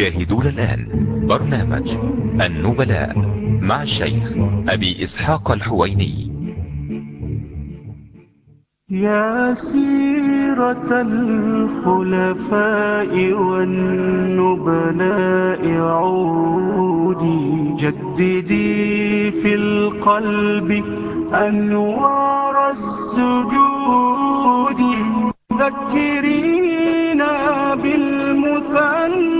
تشاهدون الآن. برنامج النبلاء مع الشيخ أبي إسحاق الحويني. يا سيرة الخلفاء والنبلاء عودي جددي في القلب أنوار السجود. ذكرينا بالمثنى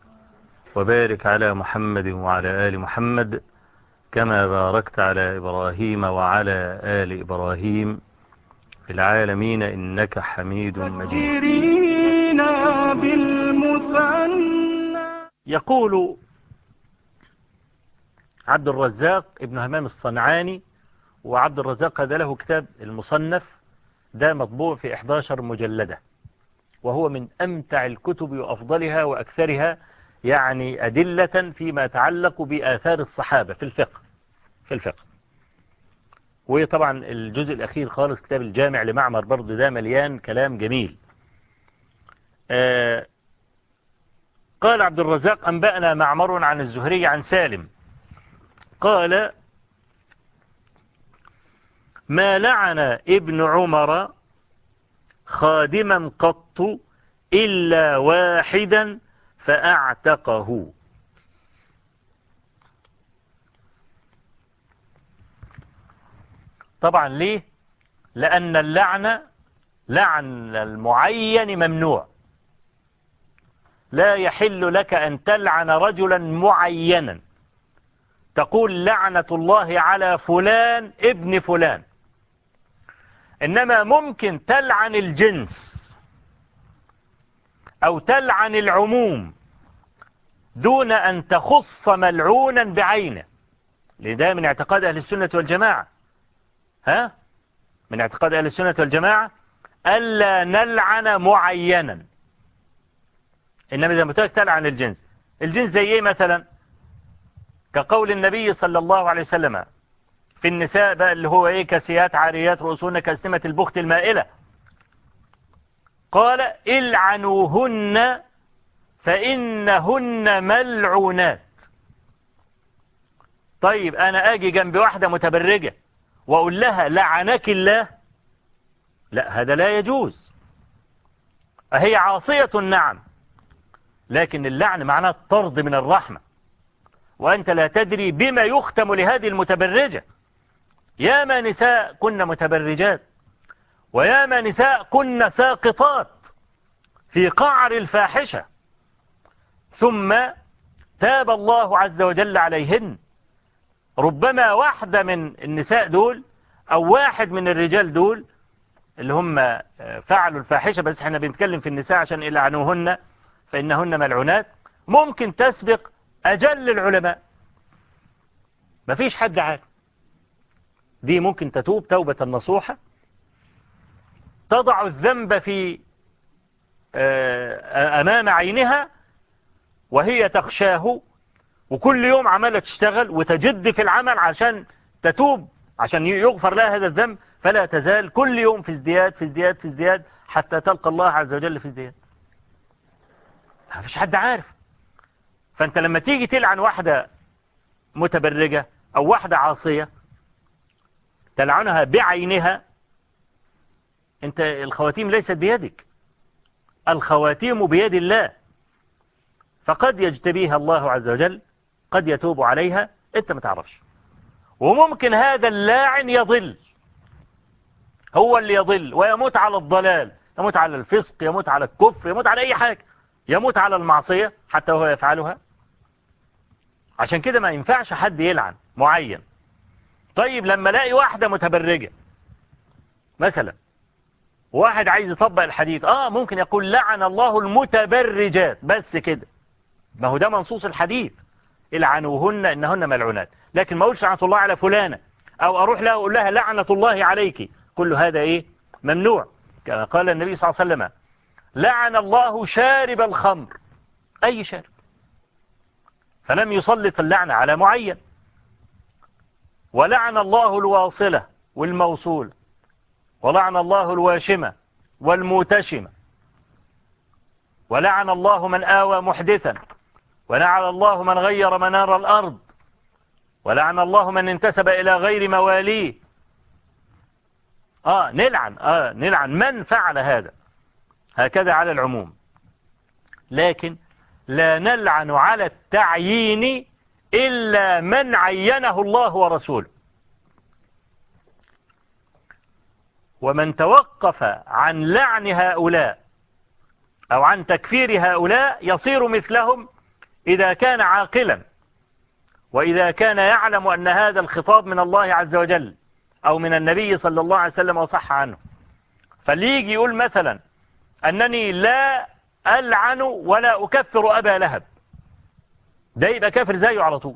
وبارك على محمد وعلى آل محمد كما باركت على إبراهيم وعلى آل إبراهيم في العالمين إنك حميد مجيد. يقول عبد الرزاق ابن همام الصنعاني وعبد الرزاق هذا له كتاب المصنف ده مطبوع في 11 مجلدة وهو من أمتع الكتب وأفضلها وأكثرها يعني أدلة فيما يتعلق بآثار الصحابة في الفقه في الفقه. وطبعا الجزء الأخير خالص كتاب الجامع لمعمر برضه ده مليان كلام جميل. آه، قال عبد الرزاق أنبأنا معمر عن الزهري عن سالم. قال ما لعن ابن عمر خادما قط إلا واحدا فأعتقه. طبعا ليه؟ لأن اللعنة لعن المعين ممنوع. لا يحل لك أن تلعن رجلا معينا. تقول لعنة الله على فلان ابن فلان. إنما ممكن تلعن الجنس. أو تلعن العموم دون أن تخص ملعونا بعينه. لذا من اعتقاد أهل السنة والجماعة. ها؟ من اعتقاد أهل السنة والجماعة ألا نلعن معينا. إنما إذا متلك تلعن الجنس. الجنس زي إيه مثلا؟ كقول النبي صلى الله عليه وسلم في النساء بقى اللي هو إيه؟ كسيات عاريات رؤوسون كاسمة البخت المائلة. قال إلعنوهن فإنهن ملعونات. طيب أنا أجي جنب واحدة متبرجة وأقول لها لعنك الله. لا هذا لا يجوز. هي عاصية نعم لكن اللعن معناه الطرد من الرحمة. وأنت لا تدري بما يختم لهذه المتبرجة. يا ما نساء كن متبرجات. وياما نساء كن ساقطات في قعر الفاحشة. ثم تاب الله عز وجل عليهن. ربما واحدة من النساء دول أو واحد من الرجال دول اللي هم آه، فعلوا الفاحشة بس إحنا بنتكلم في النساء عشان إلعنوهن فإنهن ملعونات. ممكن تسبق أجل العلماء. مفيش حد عارف. دي ممكن تتوب توبة النصوحة تضع الذنب في آه، آه، أمام عينها وهي تخشاه. وكل يوم عمالة تشتغل وتجد في العمل عشان تتوب عشان يغفر لها هذا الذنب. فلا تزال كل يوم في ازدياد في ازدياد في ازدياد حتى تلقى الله عز وجل في ازدياد. ما فيش حد عارف. فأنت لما تيجي تلعن واحدة متبرجة أو واحدة عاصية تلعنها بعينها انت الخواتيم ليست بيدك. الخواتيم بيد الله. فقد يجتبيها الله عز وجل قد يتوب عليها. انت ما تعرفش. وممكن هذا اللاعن يضل. هو اللي يضل ويموت على الضلال. يموت على الفسق يموت على الكفر يموت على أي حاجة. يموت على المعصية حتى وهو يفعلها. عشان كده ما ينفعش حد يلعن معين. طيب لما ألاقي واحدة متبرجة مثلا واحد عايز يطبق الحديث. آه ممكن يقول لعن الله المتبرجات. بس كده. ما هو ده منصوص الحديث. العنوهن إنهن ملعونات. لكن ما أقولش لعنة الله على فلانة. أو أروح لها واقول لها لعنة الله عليك. كل هذا إيه؟ ممنوع. كما قال النبي صلى الله عليه وسلم. لعن الله شارب الخمر. أي شارب؟ فلم يسلط اللعنه على معين. ولعن الله الواصلة والموصوله ولعن الله الواشمة والموتشمة. ولعن الله من آوى محدثا. ولعن الله من غير منار الأرض. ولعن الله من انتسب إلى غير مواليه. آه نلعن, آه نلعن. من فعل هذا؟ هكذا على العموم. لكن لا نلعن على التعيين إلا من عينه الله ورسوله. ومن توقف عن لعن هؤلاء أو عن تكفير هؤلاء يصير مثلهم إذا كان عاقلا. وإذا كان يعلم أن هذا الخطاب من الله عز وجل أو من النبي صلى الله عليه وسلم وصح عنه. فليجي يقول مثلا أنني لا ألعن ولا أكفر أبا لهب. ده يبقى كافر زيه على طول.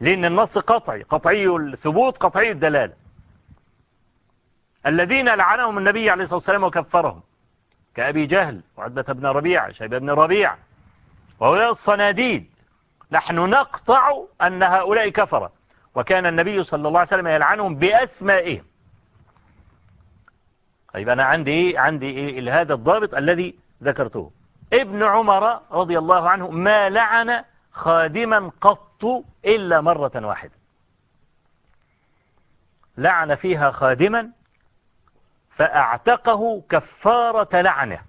لأن النص قطعي قطعي الثبوت قطعي الدلالة. الذين لعنهم النبي عليه الصلاة والسلام وكفرهم. كأبي جهل وعدبة بن ربيع شيبة بن ربيع وهؤلاء الصناديد. نحن نقطع أن هؤلاء كفرة وكان النبي صلى الله عليه وسلم يلعنهم بأسمائهم. طيب أنا عندي إيه؟ عندي إيه؟ هذا الضابط الذي ذكرته. ابن عمر رضي الله عنه ما لعن خادما قط إلا مرة واحدة. لعن فيها خادما فأعتقه كفارة لعنة.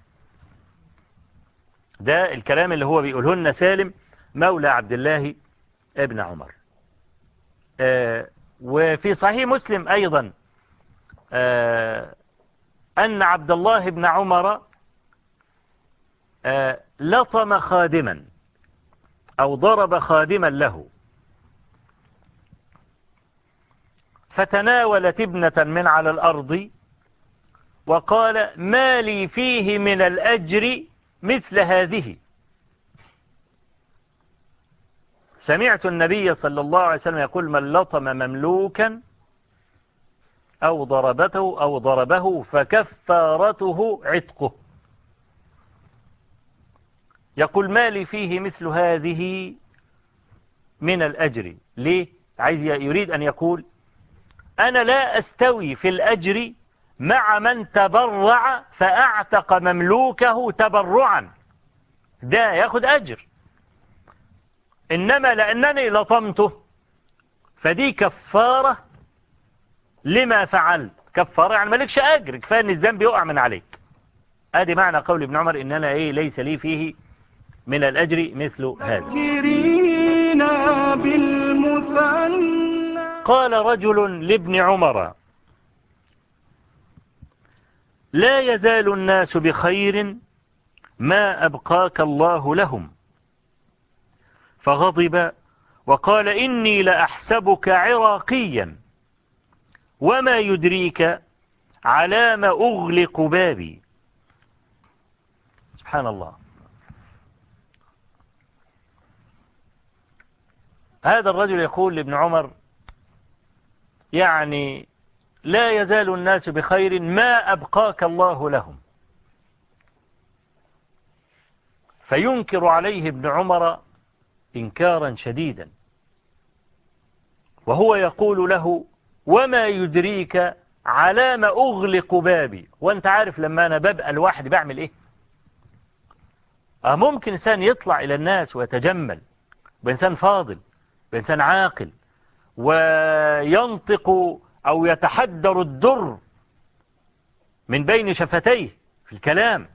ده الكلام اللي هو بيقوله لنا سالم مولى عبد الله ابن عمر. آه، وفي صحيح مسلم أيضا آه، أن عبد الله ابن عمر آه، لطم خادما أو ضرب خادما له. فتناولت ابنة من على الأرض وقال ما لي فيه من الأجر مثل هذه. سمعت النبي صلى الله عليه وسلم يقول من لطم مملوكا أو ضربته أو ضربه فكفارته عتقه. يقول ما لي فيه مثل هذه من الأجر. ليه؟ عايز يريد أن يقول أنا لا أستوي في الأجر مع من تبرع فأعتق مملوكه تبرعا. ده ياخد أجر. إنما لأنني لطمته. فدي كفارة لما فعلت كفارة يعني مالكش أجر. كفاية أن الذنب يقع من عليك. أدي معنى قول ابن عمر إن أنا إيه ليس لي فيه من الأجر مثل هذا. قال رجل لابن عمر لا يزال الناس بخير ما أبقاك الله لهم. فغضب وقال إني لأحسبك عراقيا. وما يدريك علام أغلق بابي. سبحان الله. هذا الرجل يقول لابن عمر يعني لا يزال الناس بخير ما أبقاك الله لهم. فينكر عليه ابن عمر إنكارا شديدا. وهو يقول له وما يدريك على ما أغلق بابي؟ وأنت عارف لما أنا ببقى الواحد بعمل إيه؟ ممكن إنسان يطلع إلى الناس ويتجمل بإنسان فاضل بإنسان عاقل وينطق أو يتحدر الدر من بين شفتيه في الكلام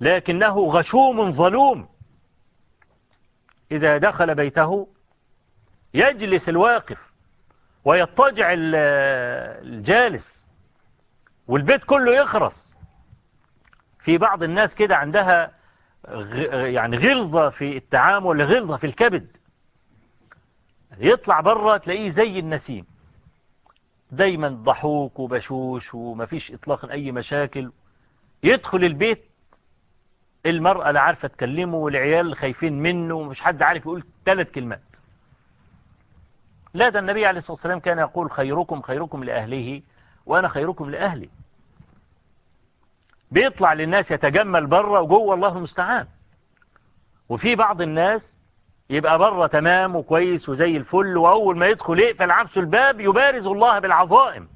لكنه غشوم ظلوم. إذا دخل بيته يجلس الواقف ويضطجع الجالس والبيت كله يخرس في بعض الناس كده عندها يعني غلظة في التعامل غلظة في الكبد. يطلع بره تلاقيه زي النسيم. دايما ضحوك وبشوش ومفيش اطلاقا أي مشاكل. يدخل البيت المرأة لا عارفة تكلمه والعيال خايفين منه ومش حد عارف يقول ثلاث كلمات. لا ده النبي عليه الصلاة والسلام كان يقول خيركم خيركم لأهله وأنا خيركم لأهلي. بيطلع للناس يتجمل بره وجوه الله المستعان. وفي بعض الناس يبقى بره تمام وكويس وزي الفل وأول ما يدخل يقفل عبس الباب يبارز الله بالعظائم.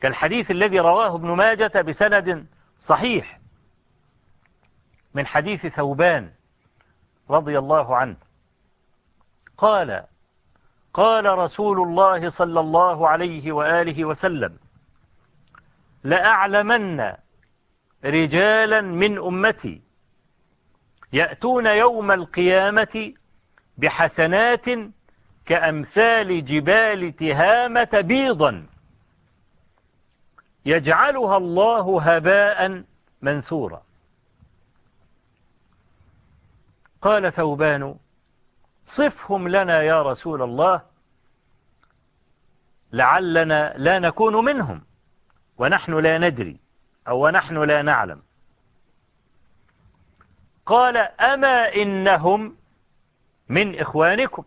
كالحديث الذي رواه ابن ماجة بسند صحيح من حديث ثوبان رضي الله عنه. قال قال رسول الله صلى الله عليه وآله وسلم لأعلمن رجالا من أمتي يأتون يوم القيامة بحسنات كأمثال جبال تهامة بيضا يجعلها الله هباء منثورا. قال ثوبان صفهم لنا يا رسول الله لعلنا لا نكون منهم ونحن لا ندري أو ونحن لا نعلم. قال أما إنهم من إخوانكم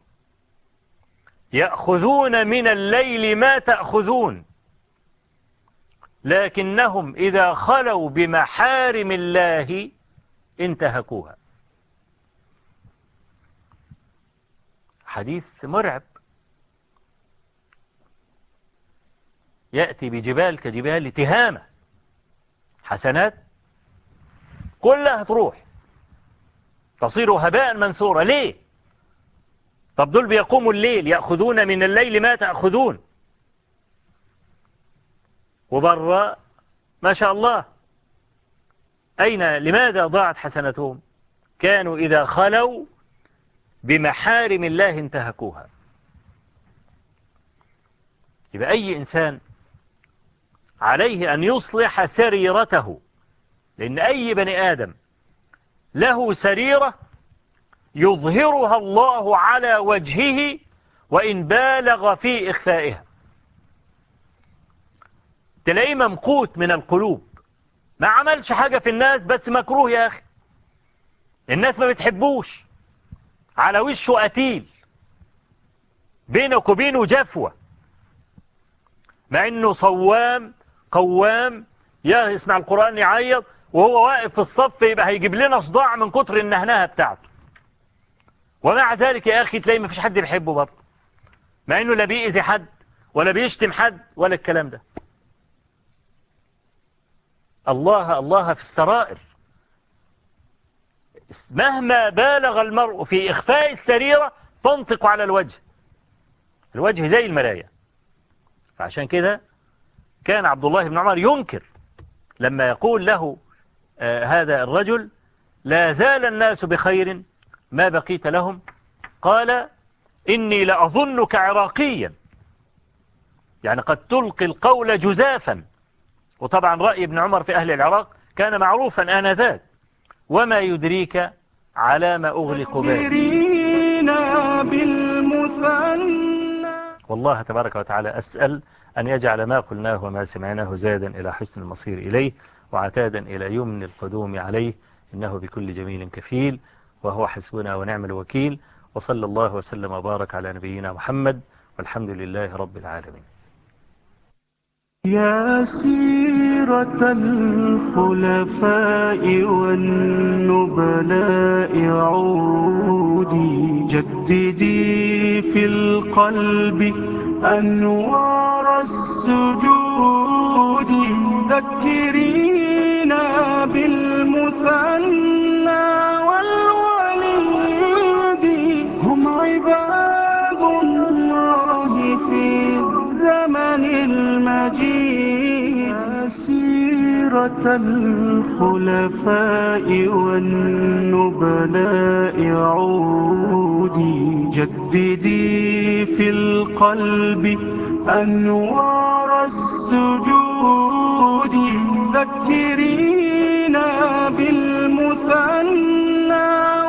يأخذون من الليل ما تأخذون لكنهم إذا خلوا بمحارم الله انتهكوها. حديث مرعب. يأتي بجبال كجبال تهامة. حسنات. كلها تروح. تصير هباء منثورة ليه؟ طب دول بيقوموا الليل يأخذون من الليل ما تأخذون. وبرا ما شاء الله. أين لماذا ضاعت حسنتهم كانوا إذا خلوا بمحارم الله انتهكوها. يبقى أي إنسان عليه أن يصلح سريرته لأن أي بني آدم له سريرة يظهرها الله على وجهه وإن بالغ في إخفائها. تلاقيه ممقوت من القلوب. ما عملش حاجة في الناس بس مكروه يا أخي. الناس ما بتحبوش. على وشه قتيل. بينك وبينه جفوة. مع إنه صوام قوام. يا يسمع القرآن يعيط. وهو واقف في الصف يبقى هيجيب لنا صداع من كتر النهنهه بتاعته. ومع ذلك يا أخي تلاقي مفيش حد بيحبه برضه. مع إنه لا بيأذي حد ولا بيشتم حد ولا الكلام ده. الله الله في السرائر. مهما بالغ المرء في إخفاء السريرة تنطق على الوجه. الوجه زي المرايا. فعشان كده كان عبد الله بن عمر ينكر لما يقول له آه، هذا الرجل لا زال الناس بخير ما بقيت لهم؟ قال إني لأظنك عراقيا. يعني قد تلقي القول جزافا. وطبعا رأي ابن عمر في أهل العراق كان معروفا آنذاك. وما يدريك على ما أغلق بالك والله تبارك وتعالى أسأل أن يجعل ما قلناه وما سمعناه زادا إلى حسن المصير إليه. وعتادا إلى يمن القدوم عليه إنه بكل جميل كفيل وهو حسبنا ونعم الوكيل وصلى الله وسلم وبارك على نبينا محمد والحمد لله رب العالمين. يا سيرة الخلفاء والنبلاء عودي جددي في القلب أنوار السجود. ذكري عنا والوالدي هم عباد الله في الزمن المجيد سيرة الخلفاء والنبلاء عودي جددي في القلب أنوار السجود ذكري أَحْسَنَّا